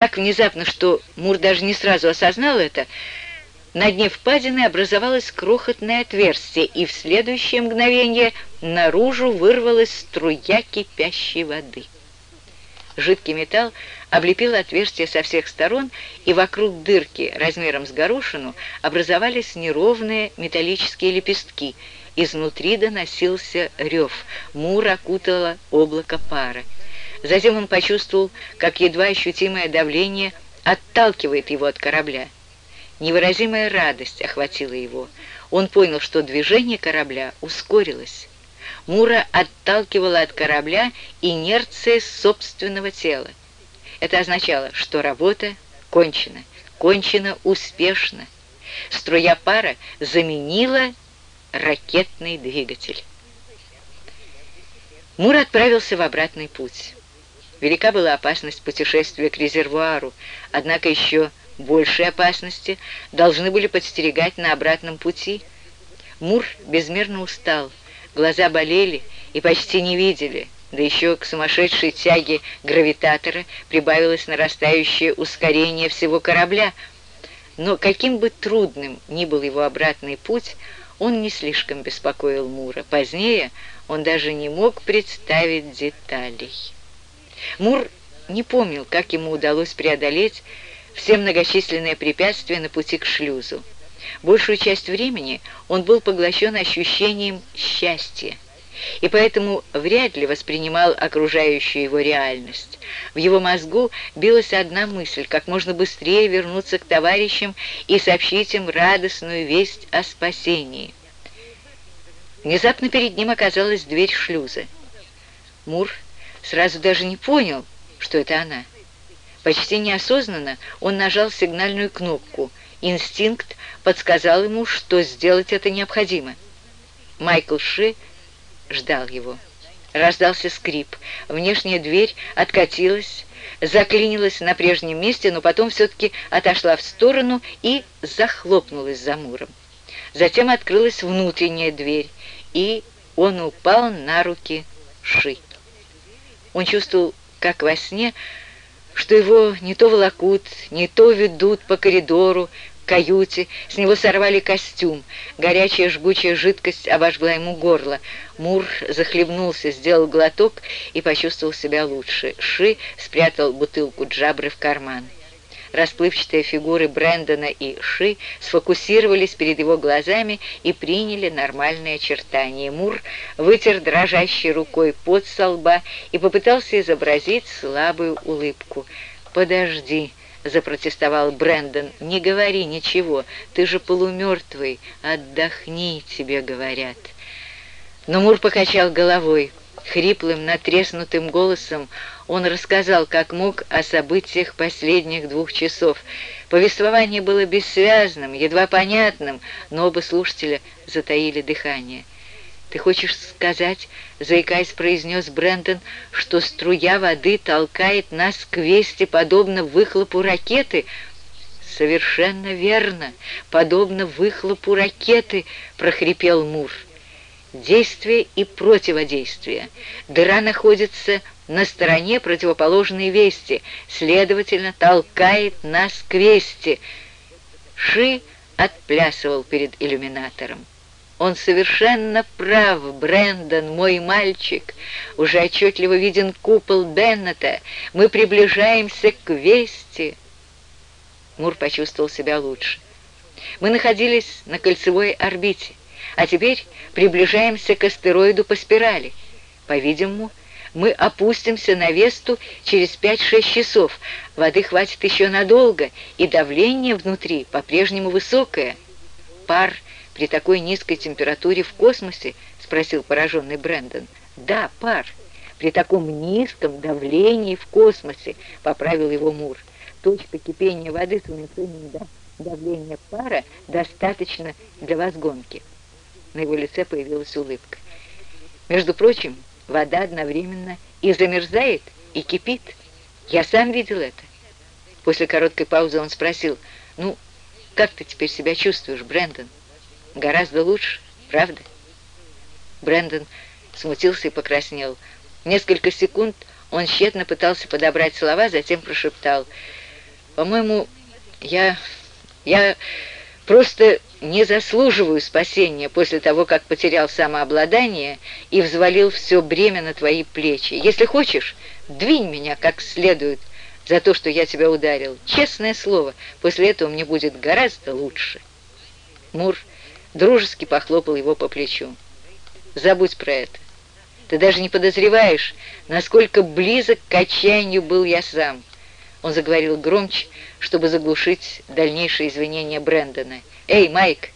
Так внезапно, что Мур даже не сразу осознал это, на дне впадины образовалось крохотное отверстие, и в следующее мгновение наружу вырвалась струя кипящей воды. Жидкий металл облепил отверстие со всех сторон, и вокруг дырки размером с горошину образовались неровные металлические лепестки. Изнутри доносился рев. Мур окутало облако пара. Затем он почувствовал, как едва ощутимое давление отталкивает его от корабля. Невыразимая радость охватила его. Он понял, что движение корабля ускорилось. Мура отталкивала от корабля инерция собственного тела. Это означало, что работа кончена, кончена успешно. Струя пара заменила ракетный двигатель. Мур отправился в обратный путь. Велика была опасность путешествия к резервуару, однако еще большей опасности должны были подстерегать на обратном пути. Мур безмерно устал, глаза болели и почти не видели, да еще к сумасшедшей тяге гравитатора прибавилось нарастающее ускорение всего корабля. Но каким бы трудным ни был его обратный путь, он не слишком беспокоил Мура. Позднее он даже не мог представить деталей. Мур не помнил, как ему удалось преодолеть все многочисленные препятствия на пути к шлюзу. Большую часть времени он был поглощен ощущением счастья, и поэтому вряд ли воспринимал окружающую его реальность. В его мозгу билась одна мысль – как можно быстрее вернуться к товарищам и сообщить им радостную весть о спасении. Внезапно перед ним оказалась дверь шлюза. Мур сразу даже не понял, что это она. Почти неосознанно он нажал сигнальную кнопку. Инстинкт подсказал ему, что сделать это необходимо. Майкл Ши ждал его. Раздался скрип. Внешняя дверь откатилась, заклинилась на прежнем месте, но потом все-таки отошла в сторону и захлопнулась за муром. Затем открылась внутренняя дверь, и он упал на руки Ши. Он чувствовал, как во сне, что его не то волокут, не то ведут по коридору, каюте, с него сорвали костюм. Горячая жгучая жидкость обожгла ему горло. Мур захлебнулся, сделал глоток и почувствовал себя лучше. Ши спрятал бутылку джабры в карман. Расплывчатые фигуры Брэндона и Ши сфокусировались перед его глазами и приняли нормальные очертания. Мур вытер дрожащей рукой пот со лба и попытался изобразить слабую улыбку. «Подожди», — запротестовал Брэндон, — «не говори ничего, ты же полумертвый, отдохни, тебе говорят». Но Мур покачал головой. Хриплым, натреснутым голосом он рассказал, как мог, о событиях последних двух часов. Повествование было бессвязным, едва понятным, но оба слушателя затаили дыхание. «Ты хочешь сказать, — заикаясь, произнес Брэндон, — что струя воды толкает нас к вести, подобно выхлопу ракеты?» «Совершенно верно, подобно выхлопу ракеты!» — прохрипел Мур. «Действие и противодействие. Дыра находится на стороне противоположной вести, следовательно, толкает нас к вести. Ши отплясывал перед иллюминатором. Он совершенно прав, Брэндон, мой мальчик. Уже отчетливо виден купол Беннета. Мы приближаемся к вести. Мур почувствовал себя лучше. Мы находились на кольцевой орбите, а теперь приближаемся к астероиду по спирали. По-видимому, мы опустимся на Весту через 5-6 часов. Воды хватит еще надолго, и давление внутри по-прежнему высокое. Пар при такой низкой температуре в космосе? Спросил пораженный Брэндон. Да, пар. При таком низком давлении в космосе, поправил его Мур. Точка кипения воды с уменьшением давления пара достаточно для возгонки. На его лице появилась улыбка. Между прочим, вода одновременно и замерзает, и кипит. Я сам видел это. После короткой паузы он спросил, «Ну, как ты теперь себя чувствуешь, Брэндон? Гораздо лучше, правда?» Брэндон смутился и покраснел. Несколько секунд он тщетно пытался подобрать слова, затем прошептал, По-моему, я... я просто не заслуживаю спасения после того, как потерял самообладание и взвалил все бремя на твои плечи. Если хочешь, двинь меня как следует за то, что я тебя ударил. Честное слово, после этого мне будет гораздо лучше». Мур дружески похлопал его по плечу. «Забудь про это. Ты даже не подозреваешь, насколько близок к отчаянию был я сам». Он заговорил громче, чтобы заглушить дальнейшие извинения Брэндона. «Эй, Майк,